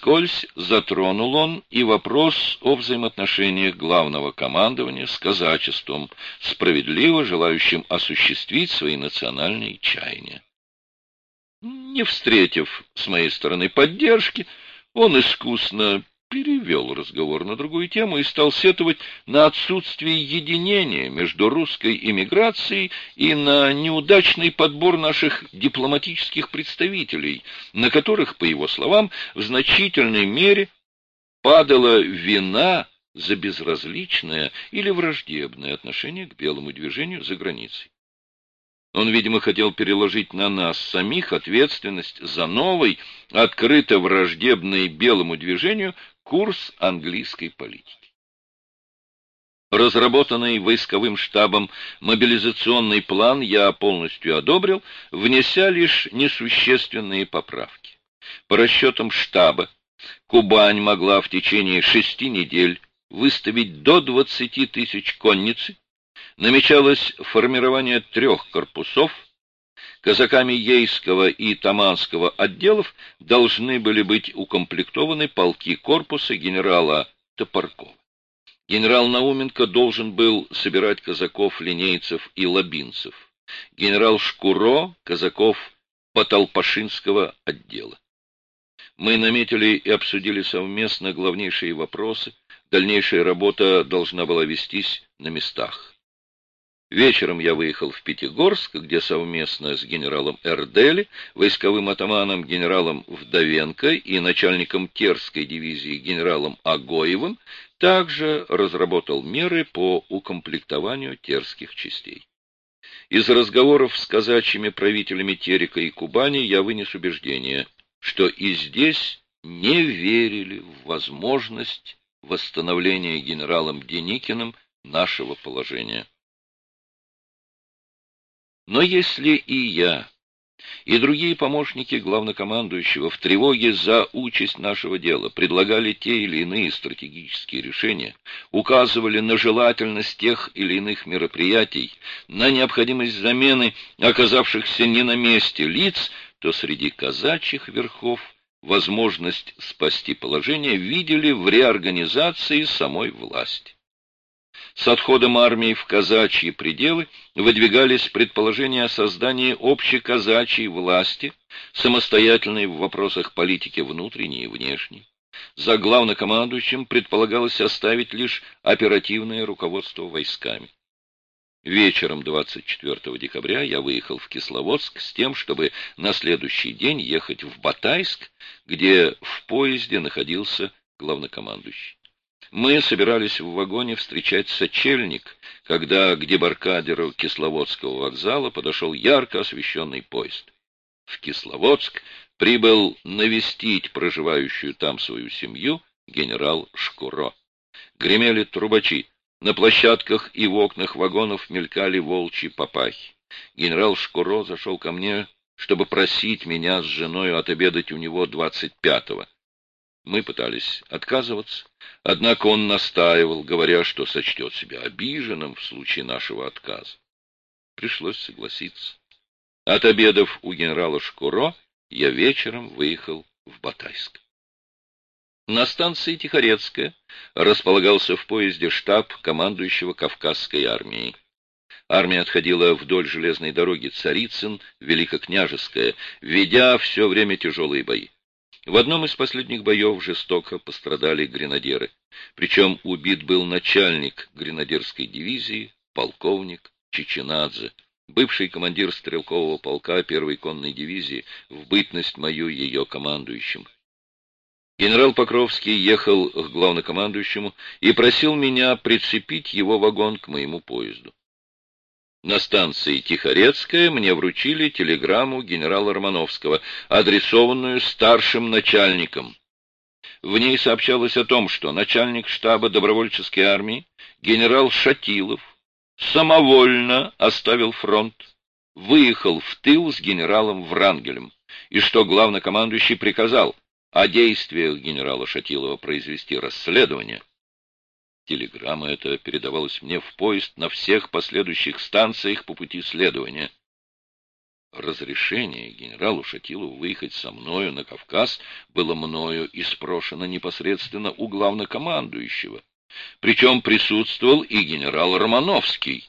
Вскользь затронул он и вопрос о взаимоотношениях главного командования с казачеством, справедливо желающим осуществить свои национальные чаяния. Не встретив с моей стороны поддержки, он искусно перевел разговор на другую тему и стал сетовать на отсутствие единения между русской эмиграцией и на неудачный подбор наших дипломатических представителей, на которых, по его словам, в значительной мере падала вина за безразличное или враждебное отношение к белому движению за границей. Он, видимо, хотел переложить на нас самих ответственность за новый, открыто враждебный белому движению, курс английской политики. Разработанный войсковым штабом мобилизационный план я полностью одобрил, внеся лишь несущественные поправки. По расчетам штаба, Кубань могла в течение шести недель выставить до 20 тысяч конницы, намечалось формирование трех корпусов. Казаками Ейского и Таманского отделов должны были быть укомплектованы полки корпуса генерала Топоркова. Генерал Науменко должен был собирать казаков, линейцев и лабинцев. Генерал Шкуро — казаков Потолпашинского отдела. Мы наметили и обсудили совместно главнейшие вопросы. Дальнейшая работа должна была вестись на местах. Вечером я выехал в Пятигорск, где совместно с генералом Эрдели, войсковым атаманом генералом Вдовенко и начальником Терской дивизии генералом Агоевым также разработал меры по укомплектованию терских частей. Из разговоров с казачьими правителями Терека и Кубани я вынес убеждение, что и здесь не верили в возможность восстановления генералом Деникиным нашего положения. Но если и я, и другие помощники главнокомандующего в тревоге за участь нашего дела предлагали те или иные стратегические решения, указывали на желательность тех или иных мероприятий, на необходимость замены оказавшихся не на месте лиц, то среди казачьих верхов возможность спасти положение видели в реорганизации самой власти. С отходом армии в казачьи пределы выдвигались предположения о создании общей казачьей власти, самостоятельной в вопросах политики внутренней и внешней. За главнокомандующим предполагалось оставить лишь оперативное руководство войсками. Вечером 24 декабря я выехал в Кисловодск с тем, чтобы на следующий день ехать в Батайск, где в поезде находился главнокомандующий. Мы собирались в вагоне встречать сочельник, когда к дебаркадеру Кисловодского вокзала подошел ярко освещенный поезд. В Кисловодск прибыл навестить проживающую там свою семью генерал Шкуро. Гремели трубачи, на площадках и в окнах вагонов мелькали волчьи папахи. Генерал Шкуро зашел ко мне, чтобы просить меня с женой отобедать у него двадцать пятого. Мы пытались отказываться, однако он настаивал, говоря, что сочтет себя обиженным в случае нашего отказа. Пришлось согласиться. От обедов у генерала Шкуро я вечером выехал в Батайск. На станции Тихорецкая располагался в поезде штаб командующего Кавказской армией. Армия отходила вдоль железной дороги Царицын, Великокняжеская, ведя все время тяжелые бои. В одном из последних боев жестоко пострадали гренадеры. Причем убит был начальник гренадерской дивизии, полковник Чеченадзе, бывший командир стрелкового полка первой конной дивизии, в бытность мою ее командующим. Генерал Покровский ехал к главнокомандующему и просил меня прицепить его вагон к моему поезду. На станции Тихорецкая мне вручили телеграмму генерала Романовского, адресованную старшим начальникам. В ней сообщалось о том, что начальник штаба добровольческой армии генерал Шатилов самовольно оставил фронт, выехал в тыл с генералом Врангелем, и что главнокомандующий приказал о действиях генерала Шатилова произвести расследование. Телеграмма эта передавалась мне в поезд на всех последующих станциях по пути следования. Разрешение генералу Шатилову выехать со мною на Кавказ было мною испрошено непосредственно у главнокомандующего. Причем присутствовал и генерал Романовский,